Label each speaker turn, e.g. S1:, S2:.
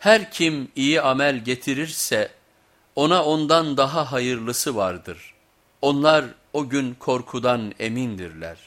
S1: Her kim iyi amel getirirse ona ondan daha hayırlısı vardır. Onlar o gün korkudan emindirler.